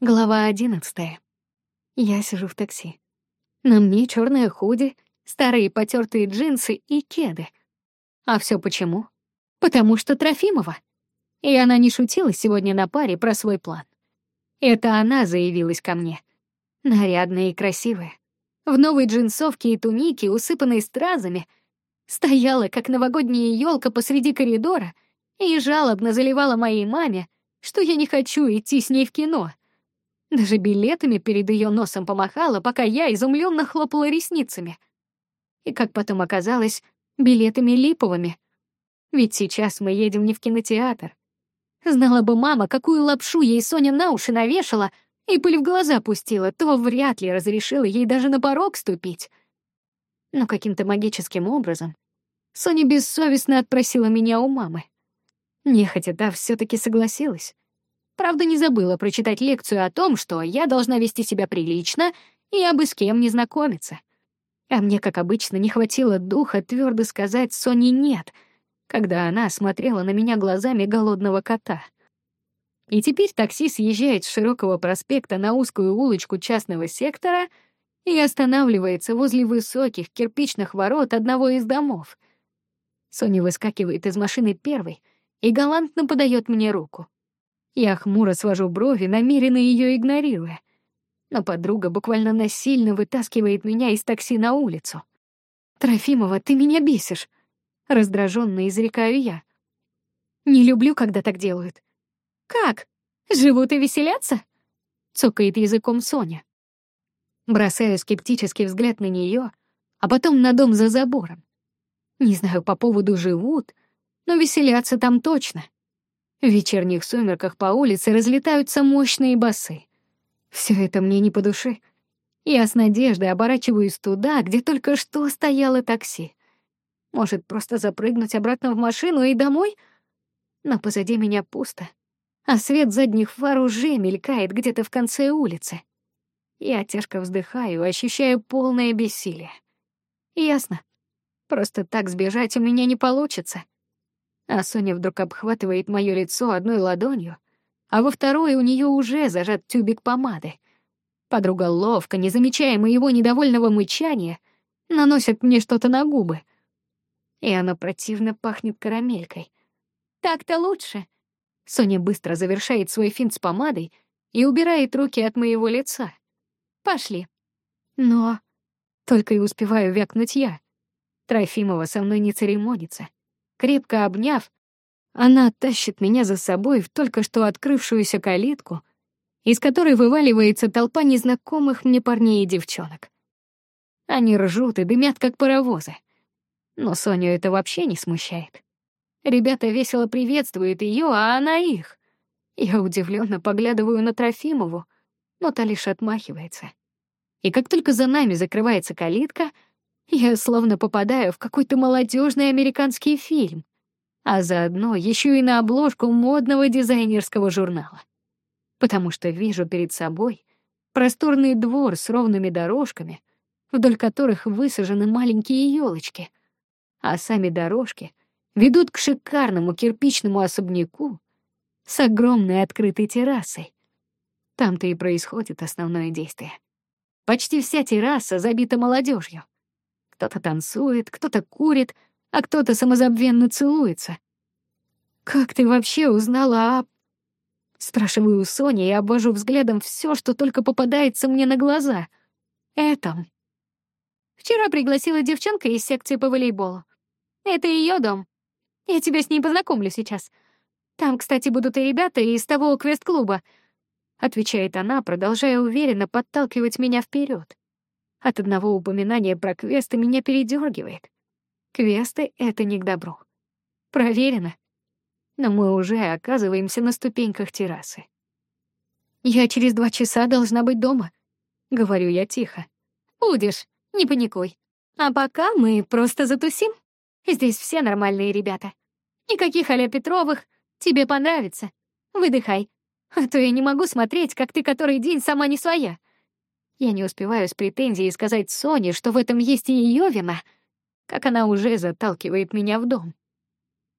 Глава одиннадцатая. Я сижу в такси. На мне черное худи, старые потертые джинсы и кеды. А все почему? Потому что Трофимова. И она не шутила сегодня на паре про свой план. Это она заявилась ко мне. Нарядная и красивая. В новой джинсовке и тунике, усыпанной стразами, стояла, как новогодняя елка посреди коридора, и жалобно заливала моей маме, что я не хочу идти с ней в кино. Даже билетами перед ее носом помахала, пока я изумленно хлопала ресницами. И, как потом оказалось, билетами липовыми. Ведь сейчас мы едем не в кинотеатр. Знала бы мама, какую лапшу ей Соня на уши навешала и пыль в глаза пустила, то вряд ли разрешила ей даже на порог ступить. Но каким-то магическим образом Соня бессовестно отпросила меня у мамы. Нехотя та все таки согласилась. Правда, не забыла прочитать лекцию о том, что я должна вести себя прилично и обы с кем не знакомиться. А мне, как обычно, не хватило духа твердо сказать Соне «нет», когда она смотрела на меня глазами голодного кота. И теперь такси съезжает с широкого проспекта на узкую улочку частного сектора и останавливается возле высоких кирпичных ворот одного из домов. Соня выскакивает из машины первой и галантно подает мне руку. Я хмуро свожу брови, намеренно ее игнорируя. Но подруга буквально насильно вытаскивает меня из такси на улицу. «Трофимова, ты меня бесишь!» Раздраженно изрекаю я. «Не люблю, когда так делают». «Как? Живут и веселятся?» Цокает языком Соня. Бросаю скептический взгляд на нее, а потом на дом за забором. Не знаю по поводу «живут», но веселятся там точно. В вечерних сумерках по улице разлетаются мощные басы. Все это мне не по душе. Я с надеждой оборачиваюсь туда, где только что стояло такси. Может, просто запрыгнуть обратно в машину и домой? Но позади меня пусто, а свет задних фар уже мелькает где-то в конце улицы. Я тяжко вздыхаю, ощущая полное бессилие. Ясно. Просто так сбежать у меня не получится. А Соня вдруг обхватывает моё лицо одной ладонью, а во второй у неё уже зажат тюбик помады. Подруга ловко, не замечая моего недовольного мычания, наносит мне что-то на губы. И оно противно пахнет карамелькой. Так-то лучше. Соня быстро завершает свой финт с помадой и убирает руки от моего лица. Пошли. Но только и успеваю вякнуть я. Трофимова со мной не церемонится. Крепко обняв, она тащит меня за собой в только что открывшуюся калитку, из которой вываливается толпа незнакомых мне парней и девчонок. Они ржут и дымят, как паровозы. Но Соню это вообще не смущает. Ребята весело приветствуют ее, а она их. Я удивленно поглядываю на Трофимову, но та лишь отмахивается. И как только за нами закрывается калитка — я словно попадаю в какой-то молодежный американский фильм, а заодно еще и на обложку модного дизайнерского журнала. Потому что вижу перед собой просторный двор с ровными дорожками, вдоль которых высажены маленькие елочки, а сами дорожки ведут к шикарному кирпичному особняку с огромной открытой террасой. Там-то и происходит основное действие. Почти вся терраса забита молодежью. Кто-то танцует, кто-то курит, а кто-то самозабвенно целуется. «Как ты вообще узнала о...» Спрашиваю у Сони и обвожу взглядом все, что только попадается мне на глаза. Этом. Вчера пригласила девчонка из секции по волейболу. Это ее дом. Я тебя с ней познакомлю сейчас. Там, кстати, будут и ребята из того квест-клуба. Отвечает она, продолжая уверенно подталкивать меня вперед. От одного упоминания про квесты меня передергивает. Квесты — это не к добру. Проверено. Но мы уже оказываемся на ступеньках террасы. «Я через два часа должна быть дома», — говорю я тихо. «Будешь, не паникуй. А пока мы просто затусим. Здесь все нормальные ребята. Никаких а Петровых. Тебе понравится. Выдыхай. А то я не могу смотреть, как ты который день сама не своя. Я не успеваю с претензией сказать Соне, что в этом есть и ее вина, как она уже заталкивает меня в дом.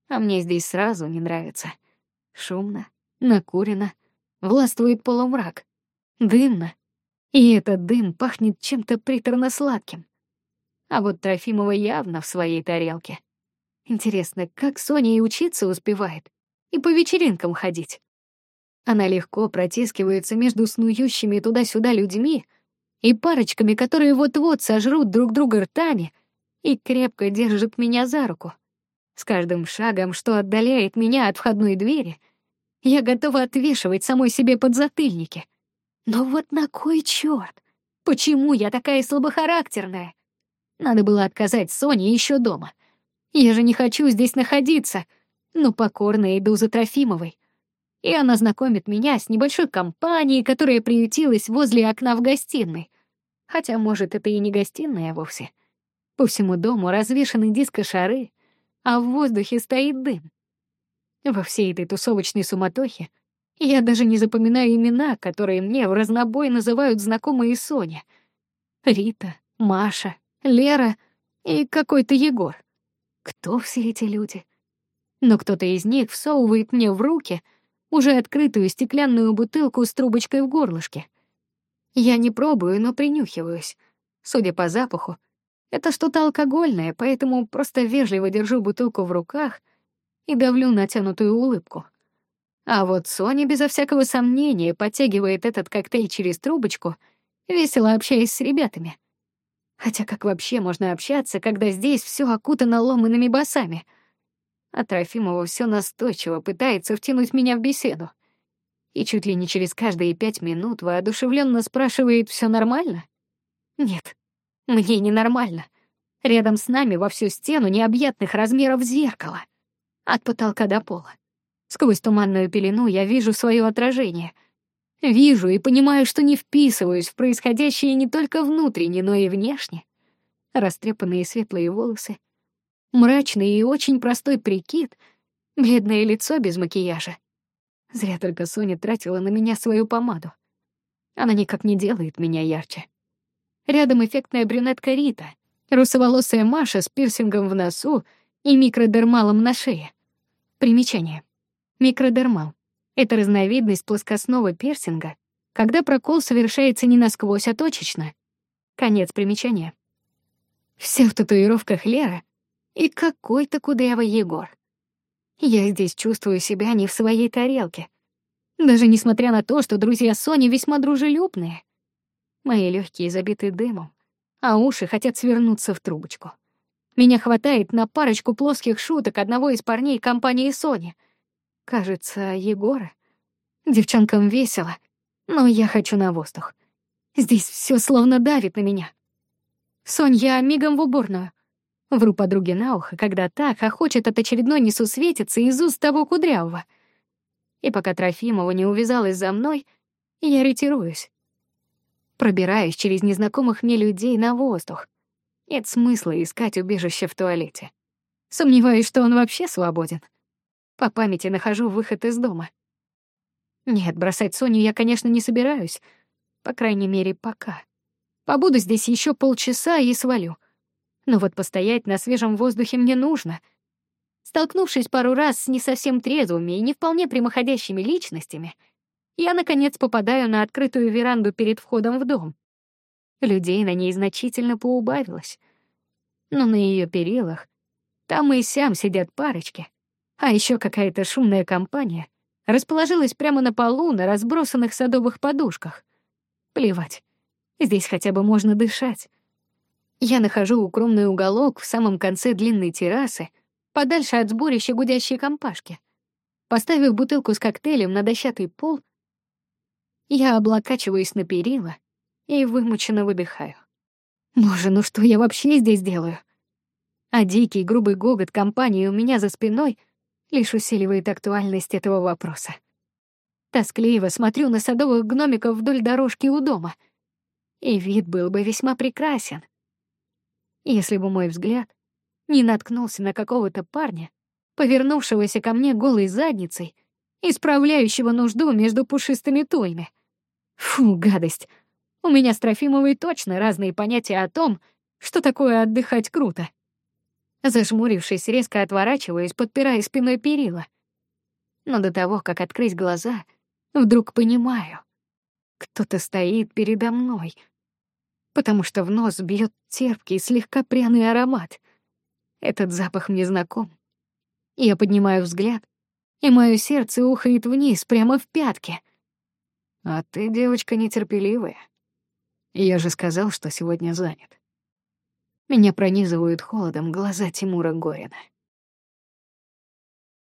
А мне здесь сразу не нравится. Шумно, накурено, властвует полумрак. Дымно. И этот дым пахнет чем-то приторно-сладким. А вот Трофимова явно в своей тарелке. Интересно, как Соня и учиться успевает, и по вечеринкам ходить. Она легко протискивается между снующими туда-сюда людьми и парочками, которые вот-вот сожрут друг друга ртами, и крепко держит меня за руку. С каждым шагом, что отдаляет меня от входной двери, я готова отвешивать самой себе подзатыльники. Но вот на кой чёрт? Почему я такая слабохарактерная? Надо было отказать Соне еще дома. Я же не хочу здесь находиться, но покорно иду за Трофимовой. И она знакомит меня с небольшой компанией, которая приютилась возле окна в гостиной. Хотя, может, это и не гостиная вовсе. По всему дому развешаны диско-шары, а в воздухе стоит дым. Во всей этой тусовочной суматохе я даже не запоминаю имена, которые мне в разнобой называют знакомые Соня. Рита, Маша, Лера и какой-то Егор. Кто все эти люди? Но кто-то из них всовывает мне в руки уже открытую стеклянную бутылку с трубочкой в горлышке. Я не пробую, но принюхиваюсь. Судя по запаху, это что-то алкогольное, поэтому просто вежливо держу бутылку в руках и давлю натянутую улыбку. А вот Соня безо всякого сомнения подтягивает этот коктейль через трубочку, весело общаясь с ребятами. Хотя как вообще можно общаться, когда здесь все окутано ломаными басами? А Трофимова все настойчиво пытается втянуть меня в беседу. И чуть ли не через каждые пять минут воодушевленно спрашивает, все нормально? Нет, мне ненормально. Рядом с нами во всю стену необъятных размеров зеркало. От потолка до пола. Сквозь туманную пелену я вижу свое отражение. Вижу и понимаю, что не вписываюсь в происходящее не только внутренне, но и внешне. Растрепанные светлые волосы, мрачный и очень простой прикид, бледное лицо без макияжа. Зря только Соня тратила на меня свою помаду. Она никак не делает меня ярче. Рядом эффектная брюнетка Рита, русоволосая Маша с пирсингом в носу и микродермалом на шее. Примечание. Микродермал — это разновидность плоскостного пирсинга, когда прокол совершается не насквозь, а точечно. Конец примечания. Все в татуировках Лера и какой-то кудрявый Егор. Я здесь чувствую себя не в своей тарелке. Даже несмотря на то, что друзья Сони весьма дружелюбные. Мои легкие забиты дымом, а уши хотят свернуться в трубочку. Меня хватает на парочку плоских шуток одного из парней компании Сони. Кажется, Егора. Девчонкам весело, но я хочу на воздух. Здесь все словно давит на меня. Сонь, я мигом в уборную. Вру подруге на ухо, когда так охочет от очередной несусветицы из уст того кудрявого. И пока Трофимова не увязалась за мной, я ретируюсь. Пробираюсь через незнакомых мне людей на воздух. Нет смысла искать убежище в туалете. Сомневаюсь, что он вообще свободен. По памяти нахожу выход из дома. Нет, бросать Соню я, конечно, не собираюсь. По крайней мере, пока. Побуду здесь еще полчаса и свалю. Но вот постоять на свежем воздухе мне нужно. Столкнувшись пару раз с не совсем трезвыми и не вполне прямоходящими личностями — я, наконец, попадаю на открытую веранду перед входом в дом. Людей на ней значительно поубавилось. Но на ее перилах там и сям сидят парочки, а еще какая-то шумная компания расположилась прямо на полу на разбросанных садовых подушках. Плевать, здесь хотя бы можно дышать. Я нахожу укромный уголок в самом конце длинной террасы, подальше от сборища гудящей компашки. Поставив бутылку с коктейлем на дощатый пол, я облокачиваюсь на перила и вымученно выдыхаю. Боже, ну что я вообще здесь делаю? А дикий грубый гогот компании у меня за спиной лишь усиливает актуальность этого вопроса. Тоскливо смотрю на садовых гномиков вдоль дорожки у дома. И вид был бы весьма прекрасен, если бы мой взгляд не наткнулся на какого-то парня, повернувшегося ко мне голой задницей, исправляющего нужду между пушистыми туями. Фу, гадость. У меня с Трофимовой точно разные понятия о том, что такое отдыхать круто. Зажмурившись, резко отворачиваюсь, подпирая спиной перила. Но до того, как открыть глаза, вдруг понимаю. Кто-то стоит передо мной, потому что в нос бьет терпкий, слегка пряный аромат. Этот запах мне знаком. Я поднимаю взгляд, и мое сердце ухает вниз, прямо в пятки. А ты, девочка, нетерпеливая. Я же сказал, что сегодня занят. Меня пронизывают холодом глаза Тимура Горина.